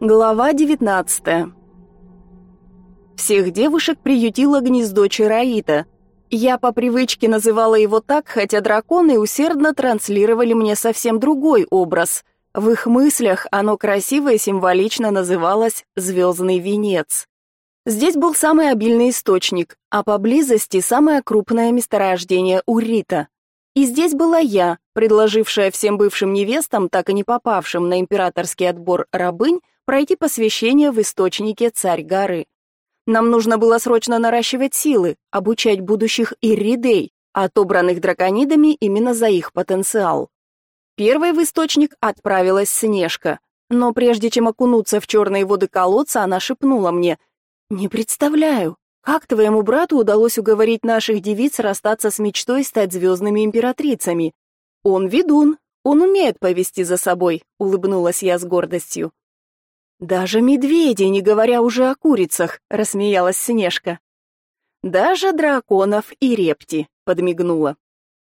Глава 19 Всех девушек приютило гнездо Чараита. Я по привычке называла его так, хотя драконы усердно транслировали мне совсем другой образ. В их мыслях оно красиво и символично называлось «звездный венец». Здесь был самый обильный источник, а поблизости самое крупное месторождение урита. И здесь была я, предложившая всем бывшим невестам, так и не попавшим на императорский отбор рабынь, пройти посвящение в источнике Царь горы. Нам нужно было срочно наращивать силы, обучать будущих ирридей, отобранных драконидами именно за их потенциал. Первой в источник отправилась Снежка, но прежде чем окунуться в черные воды колодца, она шепнула мне, «Не представляю, как твоему брату удалось уговорить наших девиц расстаться с мечтой стать звездными императрицами? Он ведун, он умеет повести за собой», — улыбнулась я с гордостью. «Даже медведи, не говоря уже о курицах», — рассмеялась Снежка. «Даже драконов и репти», — подмигнула.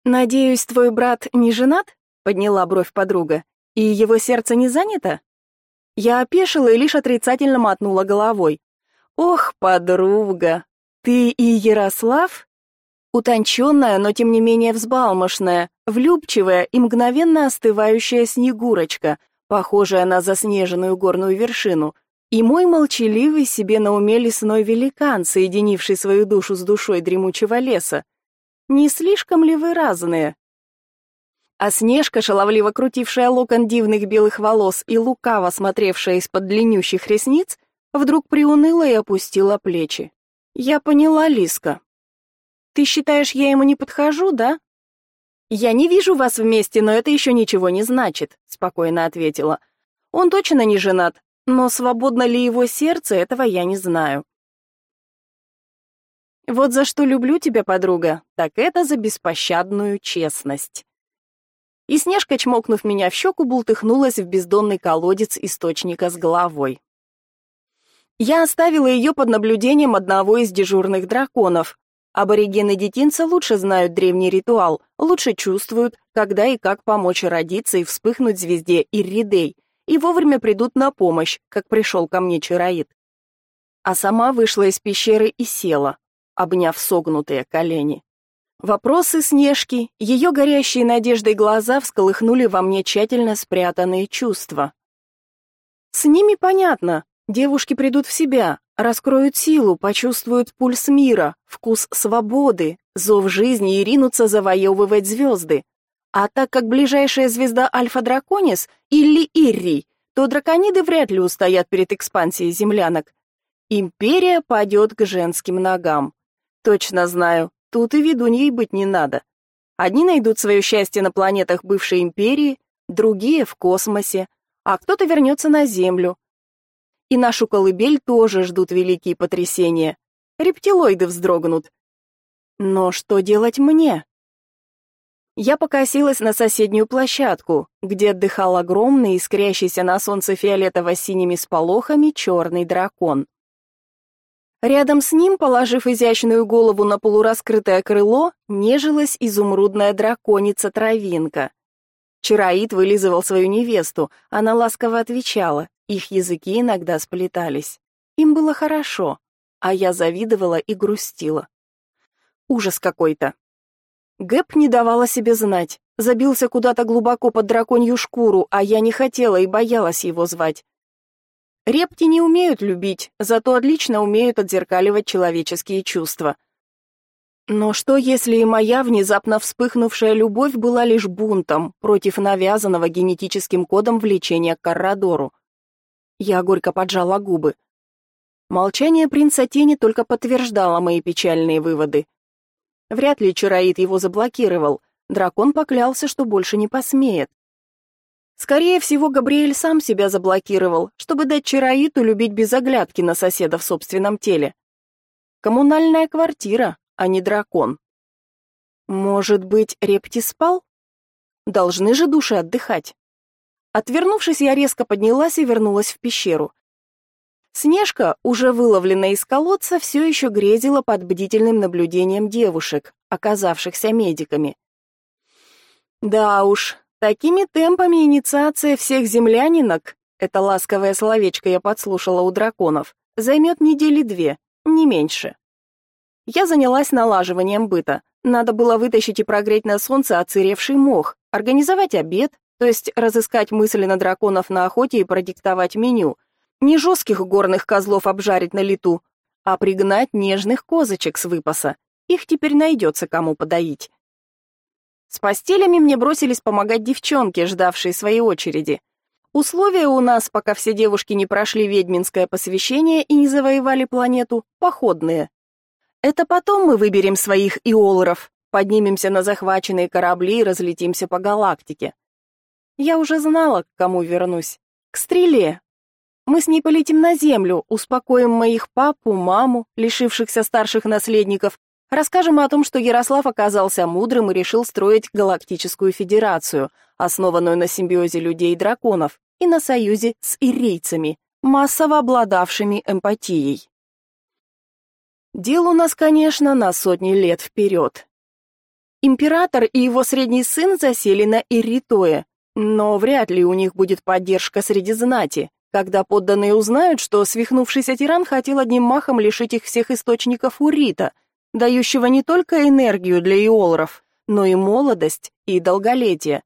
«Надеюсь, твой брат не женат?» — подняла бровь подруга. «И его сердце не занято?» Я опешила и лишь отрицательно мотнула головой. «Ох, подруга, ты и Ярослав?» Утонченная, но тем не менее взбалмошная, влюбчивая и мгновенно остывающая Снегурочка — похожая на заснеженную горную вершину, и мой молчаливый себе на уме лесной великан, соединивший свою душу с душой дремучего леса. Не слишком ли вы разные? А Снежка, шаловливо крутившая локон дивных белых волос и лукаво смотревшая из-под длиннющих ресниц, вдруг приуныла и опустила плечи. «Я поняла, Лиска. Ты считаешь, я ему не подхожу, да?» «Я не вижу вас вместе, но это еще ничего не значит», — спокойно ответила. «Он точно не женат, но свободно ли его сердце, этого я не знаю». «Вот за что люблю тебя, подруга, так это за беспощадную честность». И Снежка, чмокнув меня в щеку, бултыхнулась в бездонный колодец источника с головой. Я оставила ее под наблюдением одного из дежурных драконов, Аборигены детинца лучше знают древний ритуал, лучше чувствуют, когда и как помочь родиться и вспыхнуть звезде Ирридей, и вовремя придут на помощь, как пришел ко мне Чароид. А сама вышла из пещеры и села, обняв согнутые колени. Вопросы Снежки, ее горящие надеждой глаза всколыхнули во мне тщательно спрятанные чувства. С ними понятно, девушки придут в себя, раскроют силу, почувствуют пульс мира, вкус свободы, зов жизни и ринутся завоевывать звезды. А так как ближайшая звезда Альфа-Драконис или Иррий, то дракониды вряд ли устоят перед экспансией землянок. Империя падет к женским ногам. Точно знаю, тут и ведуньей быть не надо. Одни найдут свое счастье на планетах бывшей империи, другие — в космосе, а кто-то вернется на Землю, и нашу колыбель тоже ждут великие потрясения. Рептилоиды вздрогнут. Но что делать мне? Я покосилась на соседнюю площадку, где отдыхал огромный, искрящийся на солнце фиолетово-синими сполохами черный дракон. Рядом с ним, положив изящную голову на полураскрытое крыло, нежилась изумрудная драконица-травинка. Чароид вылизывал свою невесту, она ласково отвечала, их языки иногда сплетались. Им было хорошо, а я завидовала и грустила. Ужас какой-то. Гэп не давала себе знать, забился куда-то глубоко под драконью шкуру, а я не хотела и боялась его звать. Репти не умеют любить, зато отлично умеют отзеркаливать человеческие чувства. Но что, если и моя внезапно вспыхнувшая любовь была лишь бунтом против навязанного генетическим кодом влечения к Каррадору? Я горько поджала губы. Молчание принца Тени только подтверждало мои печальные выводы. Вряд ли Чароид его заблокировал. Дракон поклялся, что больше не посмеет. Скорее всего, Габриэль сам себя заблокировал, чтобы дать Чароиду любить без оглядки на соседа в собственном теле. Коммунальная квартира, а не дракон. Может быть, Репти спал? Должны же души отдыхать. Отвернувшись, я резко поднялась и вернулась в пещеру. Снежка, уже выловленная из колодца, все еще грезила под бдительным наблюдением девушек, оказавшихся медиками. Да уж, такими темпами инициация всех землянинок это ласковое словечко я подслушала у драконов, займет недели две, не меньше. Я занялась налаживанием быта. Надо было вытащить и прогреть на солнце оцеревший мох, организовать обед, то есть разыскать мысленно драконов на охоте и продиктовать меню. Не жестких горных козлов обжарить на лету, а пригнать нежных козочек с выпаса. Их теперь найдется кому подоить. С постелями мне бросились помогать девчонки, ждавшие своей очереди. Условия у нас, пока все девушки не прошли ведьминское посвящение и не завоевали планету, походные. Это потом мы выберем своих иолоров, поднимемся на захваченные корабли и разлетимся по галактике. Я уже знала, к кому вернусь. К стреле. Мы с ней полетим на Землю, успокоим моих папу, маму, лишившихся старших наследников, расскажем о том, что Ярослав оказался мудрым и решил строить галактическую федерацию, основанную на симбиозе людей и драконов, и на союзе с ирийцами, массово обладавшими эмпатией. Дел у нас, конечно, на сотни лет вперед. Император и его средний сын засели на Иритое, но вряд ли у них будет поддержка среди знати, когда подданные узнают, что свихнувшийся тиран хотел одним махом лишить их всех источников урита, дающего не только энергию для иолров, но и молодость и долголетие.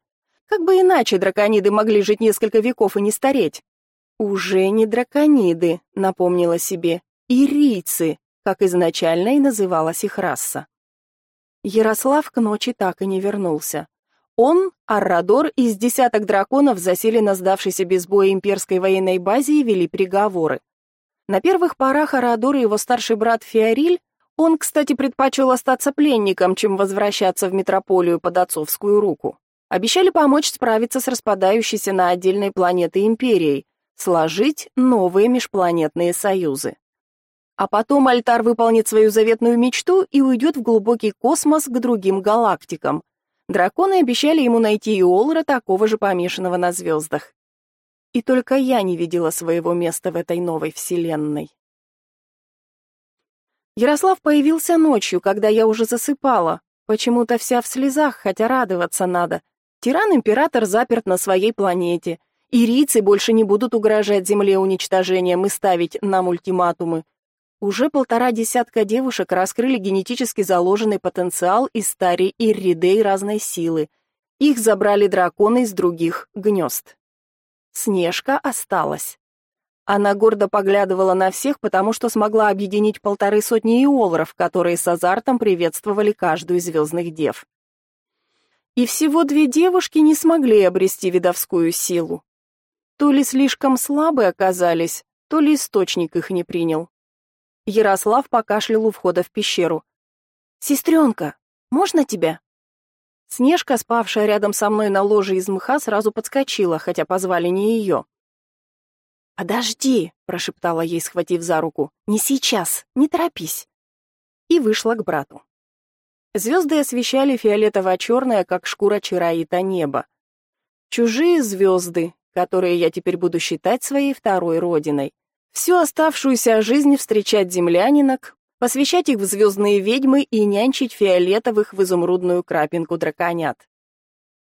Как бы иначе дракониды могли жить несколько веков и не стареть? Уже не дракониды, напомнила себе, ирийцы, как изначально и называлась их раса. Ярослав к ночи так и не вернулся. Он, Аррадор из десяток драконов засели на сдавшейся без боя имперской военной базе и вели переговоры. На первых порах Аррадор и его старший брат Фиориль, он, кстати, предпочел остаться пленником, чем возвращаться в метрополию под отцовскую руку. Обещали помочь справиться с распадающейся на отдельной планеты империей, сложить новые межпланетные союзы. А потом Альтар выполнит свою заветную мечту и уйдет в глубокий космос к другим галактикам, Драконы обещали ему найти Иолра, такого же помешанного на звездах. И только я не видела своего места в этой новой вселенной. Ярослав появился ночью, когда я уже засыпала, почему-то вся в слезах, хотя радоваться надо. Тиран-император заперт на своей планете. Ирийцы больше не будут угрожать Земле уничтожением и ставить нам ультиматумы. Уже полтора десятка девушек раскрыли генетически заложенный потенциал из старей ирридей разной силы. Их забрали драконы из других гнезд. Снежка осталась. Она гордо поглядывала на всех, потому что смогла объединить полторы сотни иолров, которые с азартом приветствовали каждую звездных дев. И всего две девушки не смогли обрести видовскую силу. То ли слишком слабые оказались, то ли источник их не принял. Ярослав покашлял у входа в пещеру. «Сестренка, можно тебя?» Снежка, спавшая рядом со мной на ложе из мха, сразу подскочила, хотя позвали не ее. «Подожди», — прошептала ей, схватив за руку, — «не сейчас, не торопись». И вышла к брату. Звезды освещали фиолетово-черное, как шкура чараита небо. Чужие звезды, которые я теперь буду считать своей второй родиной. Всю оставшуюся жизнь встречать землянинок, посвящать их в звездные ведьмы и нянчить фиолетовых в изумрудную крапинку драконят.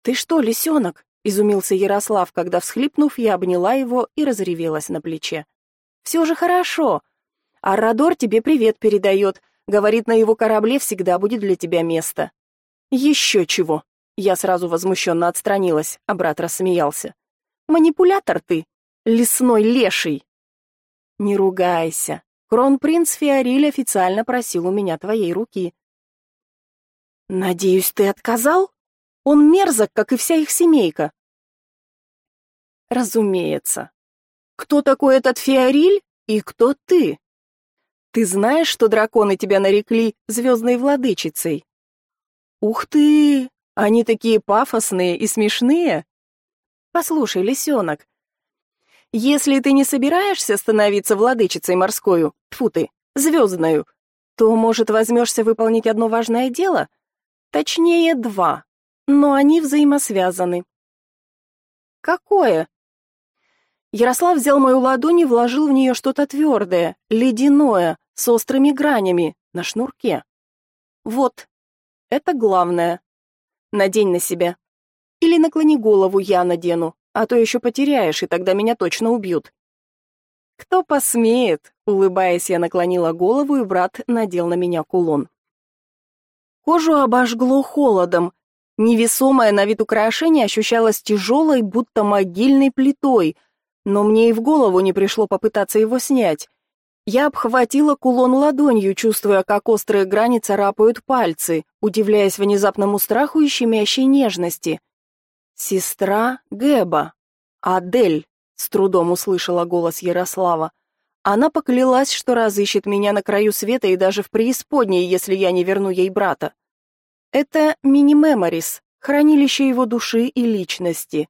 «Ты что, лисенок?» — изумился Ярослав, когда, всхлипнув, я обняла его и разревелась на плече. «Все же хорошо. Аррадор тебе привет передает. Говорит, на его корабле всегда будет для тебя место». «Еще чего!» Я сразу возмущенно отстранилась, а брат рассмеялся. «Манипулятор ты, лесной леший!» Не ругайся. Кронпринц Фиориль официально просил у меня твоей руки. Надеюсь, ты отказал? Он мерзок, как и вся их семейка. Разумеется. Кто такой этот Фиориль и кто ты? Ты знаешь, что драконы тебя нарекли звездной владычицей? Ух ты! Они такие пафосные и смешные. Послушай, лисенок, если ты не собираешься становиться владычицей морскою, тьфу ты, звездною, то, может, возьмешься выполнить одно важное дело? Точнее, два, но они взаимосвязаны. Какое? Ярослав взял мою ладонь и вложил в нее что-то твердое, ледяное, с острыми гранями, на шнурке. Вот, это главное. Надень на себя. Или наклони голову, я надену. А то еще потеряешь, и тогда меня точно убьют». «Кто посмеет?» — улыбаясь, я наклонила голову, и брат надел на меня кулон. Кожу обожгло холодом. Невесомое на вид украшение ощущалось тяжелой, будто могильной плитой, но мне и в голову не пришло попытаться его снять. Я обхватила кулон ладонью, чувствуя, как острые грани царапают пальцы, удивляясь внезапному страху и щемящей нежности. «Сестра Гэба, Адель», — с трудом услышала голос Ярослава. Она поклялась, что разыщет меня на краю света и даже в преисподней, если я не верну ей брата. Это мини-меморис, хранилище его души и личности.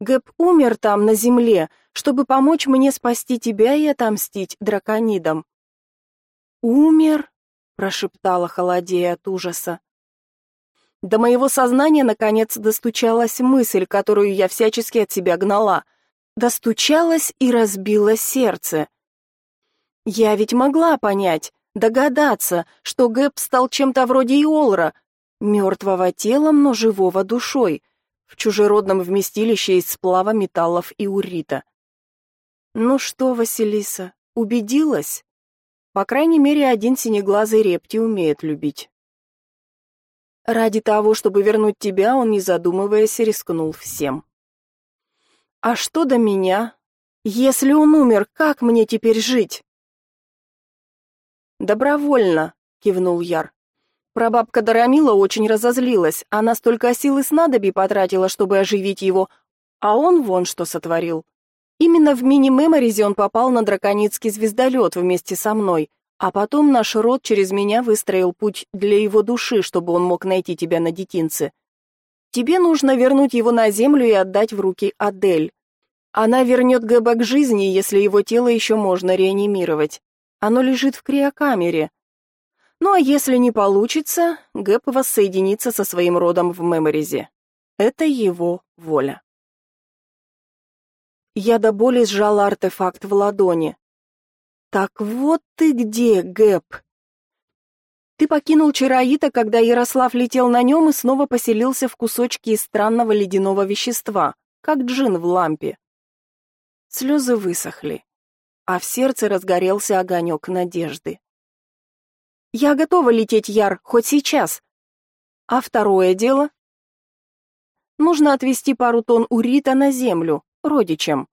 Гэб умер там, на земле, чтобы помочь мне спасти тебя и отомстить драконидам. «Умер?» — прошептала, холодея от ужаса. До моего сознания, наконец, достучалась мысль, которую я всячески от себя гнала. Достучалась и разбила сердце. Я ведь могла понять, догадаться, что Гэб стал чем-то вроде Иолра, мертвого телом, но живого душой, в чужеродном вместилище из сплава металлов и урита. Ну что, Василиса, убедилась? По крайней мере, один синеглазый репти умеет любить. Ради того, чтобы вернуть тебя, он, не задумываясь, рискнул всем. А что до меня? Если он умер, как мне теперь жить? Добровольно, кивнул Яр. Прабабка Дарамила очень разозлилась, она столько сил и снадобий потратила, чтобы оживить его, а он вон что сотворил. Именно в мини-меморизе он попал на драконицкий звездолет вместе со мной, а потом наш род через меня выстроил путь для его души, чтобы он мог найти тебя на детинце. Тебе нужно вернуть его на землю и отдать в руки Адель. Она вернет Гэба к жизни, если его тело еще можно реанимировать. Оно лежит в криокамере, ну а если не получится, Гэп воссоединится со своим родом в Меморизе. Это его воля. Я до боли сжала артефакт в ладони. Так вот ты где, Гэп. Ты покинул Чароита, когда Ярослав летел на нем и снова поселился в кусочке из странного ледяного вещества, как джин в лампе. Слезы высохли, а в сердце разгорелся огонек надежды. Я готова лететь, Яр, хоть сейчас. А второе дело? Нужно отвезти пару тонн урита на землю, родичам,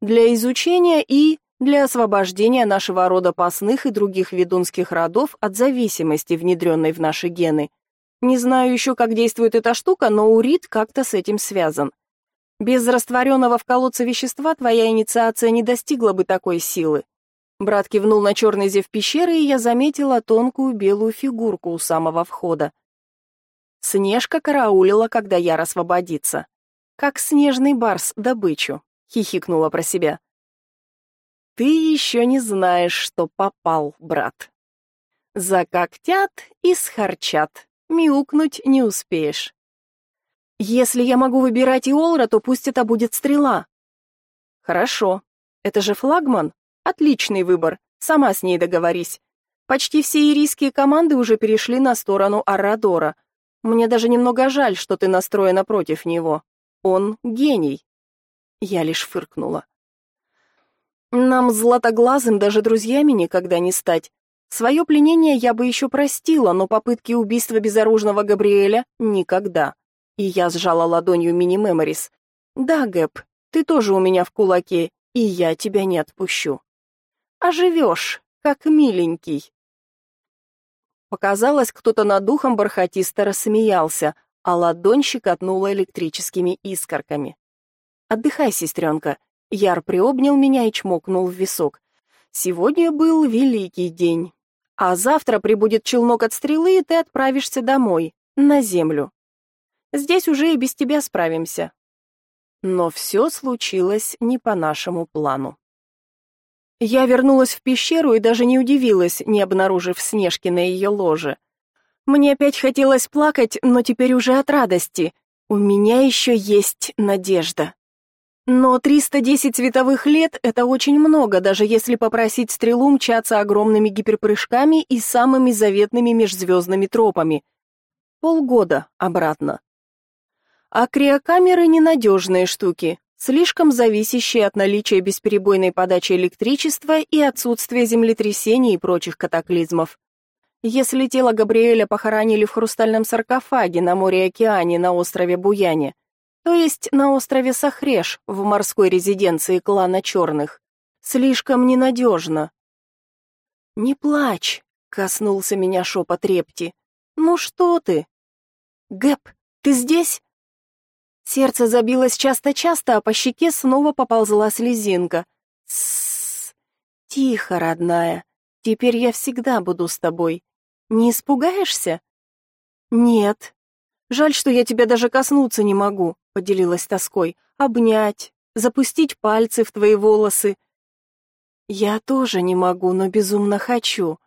для изучения и для освобождения нашего рода пасных и других ведунских родов от зависимости, внедренной в наши гены. Не знаю еще, как действует эта штука, но урит как-то с этим связан. Без растворенного в колодце вещества твоя инициация не достигла бы такой силы. Брат кивнул на черный зев пещеры, и я заметила тонкую белую фигурку у самого входа. Снежка караулила, когда Яр освободится. Как снежный барс добычу, хихикнула про себя. Ты еще не знаешь, что попал, брат. Закоктят и схарчат, мяукнуть не успеешь. Если я могу выбирать Иолра, то пусть это будет стрела. Хорошо. Это же флагман, Отличный выбор. Сама с ней договорись. Почти все ирийские команды уже перешли на сторону Аррадора. Мне даже немного жаль, что ты настроена против него. Он гений. Я лишь фыркнула. Нам златоглазым даже друзьями никогда не стать. Свое пленение я бы еще простила, но попытки убийства безоружного Габриэля никогда. И я сжала ладонью мини-меморис. Да, Гэб, ты тоже у меня в кулаке, и я тебя не отпущу оживешь, как миленький. Показалось, кто-то над духом бархатисто рассмеялся, а ладонь щекотнула электрическими искорками. «Отдыхай, сестренка», — Яр приобнял меня и чмокнул в висок. «Сегодня был великий день, а завтра прибудет челнок от стрелы, и ты отправишься домой, на землю. Здесь уже и без тебя справимся». Но все случилось не по нашему плану. Я вернулась в пещеру и даже не удивилась, не обнаружив Снежки на ее ложе. Мне опять хотелось плакать, но теперь уже от радости. У меня еще есть надежда. Но 310 световых лет — это очень много, даже если попросить стрелу мчаться огромными гиперпрыжками и самыми заветными межзвездными тропами. Полгода обратно. А криокамеры — ненадежные штуки. слишком зависящие от наличия бесперебойной подачи электричества и отсутствия землетрясений и прочих катаклизмов. Если тело Габриэля похоронили в хрустальном саркофаге на море-океане на острове Буяне, то есть на острове Сахреш в морской резиденции клана Черных, слишком ненадежно. «Не плачь», — коснулся меня шепот Репти. «Ну что ты?» «Гэп, ты здесь?» Сердце забилось часто-часто, а по щеке снова поползла слезинка. Тссс. Тихо, родная. Теперь я всегда буду с тобой. Не испугаешься? Нет. Жаль, что я тебя даже коснуться не могу, поделилась тоской. Обнять, запустить пальцы в твои волосы. Я тоже не могу, но безумно хочу.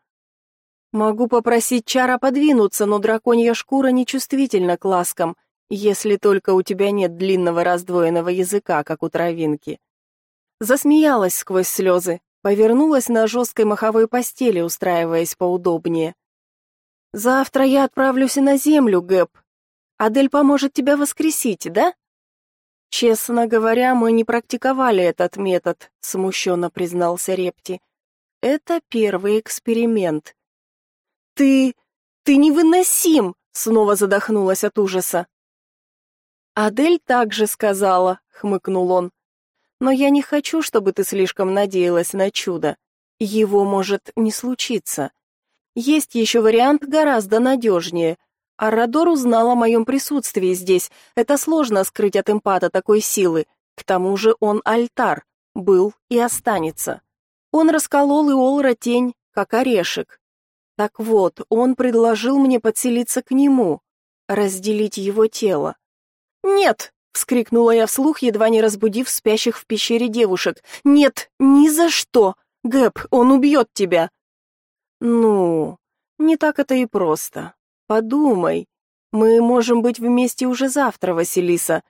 Могу попросить Чара подвинуться, но драконья шкура нечувствительна к ласкам если только у тебя нет длинного раздвоенного языка, как у травинки. Засмеялась сквозь слезы, повернулась на жесткой маховой постели, устраиваясь поудобнее. Завтра я отправлюсь и на землю, Гэп. Адель поможет тебя воскресить, да? Честно говоря, мы не практиковали этот метод, смущенно признался Репти. Это первый эксперимент. Ты ты невыносим, снова задохнулась от ужаса. Адель также сказала, хмыкнул он. Но я не хочу, чтобы ты слишком надеялась на чудо. Его может не случиться. Есть еще вариант гораздо надежнее. Аррадор узнал о моем присутствии здесь. Это сложно скрыть от эмпата такой силы. К тому же он альтар, был и останется. Он расколол Иолра тень, как орешек. Так вот, он предложил мне подселиться к нему, разделить его тело. «Нет!» — вскрикнула я вслух, едва не разбудив спящих в пещере девушек. «Нет, ни за что! Гэб, он убьет тебя!» «Ну, не так это и просто. Подумай. Мы можем быть вместе уже завтра, Василиса.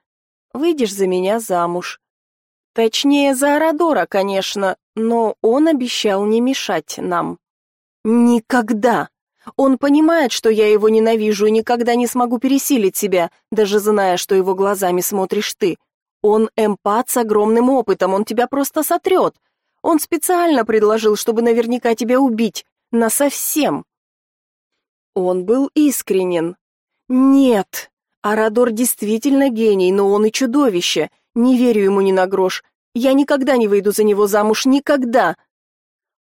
Выйдешь за меня замуж. Точнее, за Арадора, конечно, но он обещал не мешать нам». «Никогда!» Он понимает, что я его ненавижу и никогда не смогу пересилить себя, даже зная, что его глазами смотришь ты. Он эмпат с огромным опытом, он тебя просто сотрет. Он специально предложил, чтобы наверняка тебя убить. Насовсем. Он был искренен. Нет, Арадор действительно гений, но он и чудовище. Не верю ему ни на грош. Я никогда не выйду за него замуж, никогда.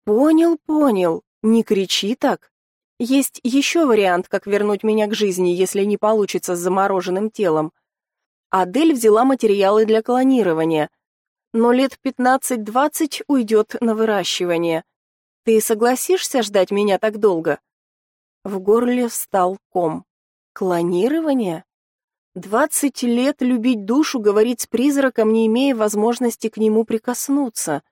Понял, понял. Не кричи так. Есть еще вариант, как вернуть меня к жизни, если не получится с замороженным телом. Адель взяла материалы для клонирования, но лет 15-20 уйдет на выращивание. Ты согласишься ждать меня так долго? В горле встал ком. Клонирование? Двадцать лет любить душу, говорить с призраком, не имея возможности к нему прикоснуться.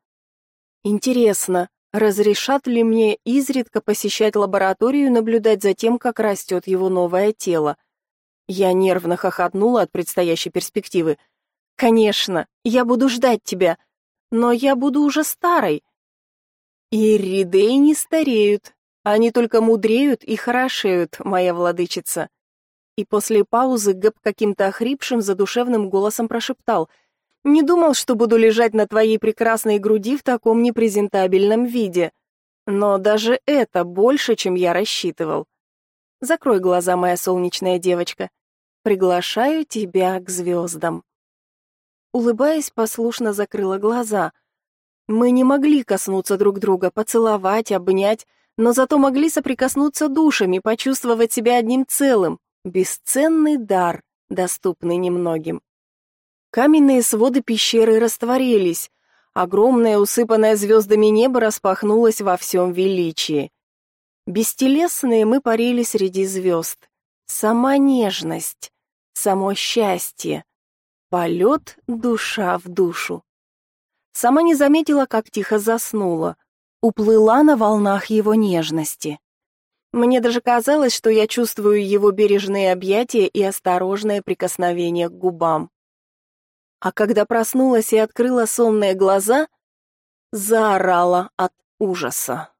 Интересно, Разрешат ли мне изредка посещать лабораторию и наблюдать за тем, как растет его новое тело? Я нервно хохотнула от предстоящей перспективы. Конечно, я буду ждать тебя, но я буду уже старой. И не стареют, они только мудреют и хорошеют, моя владычица. И после паузы Гэб каким-то охрипшим задушевным голосом прошептал — не думал, что буду лежать на твоей прекрасной груди в таком непрезентабельном виде. Но даже это больше, чем я рассчитывал. Закрой глаза, моя солнечная девочка. Приглашаю тебя к звездам. Улыбаясь, послушно закрыла глаза. Мы не могли коснуться друг друга, поцеловать, обнять, но зато могли соприкоснуться душами, почувствовать себя одним целым. Бесценный дар, доступный немногим. Каменные своды пещеры растворились. Огромное, усыпанное звездами небо распахнулось во всем величии. Бестелесные мы парили среди звезд. Сама нежность, само счастье, полет душа в душу. Сама не заметила, как тихо заснула, уплыла на волнах его нежности. Мне даже казалось, что я чувствую его бережные объятия и осторожное прикосновение к губам а когда проснулась и открыла сонные глаза, заорала от ужаса.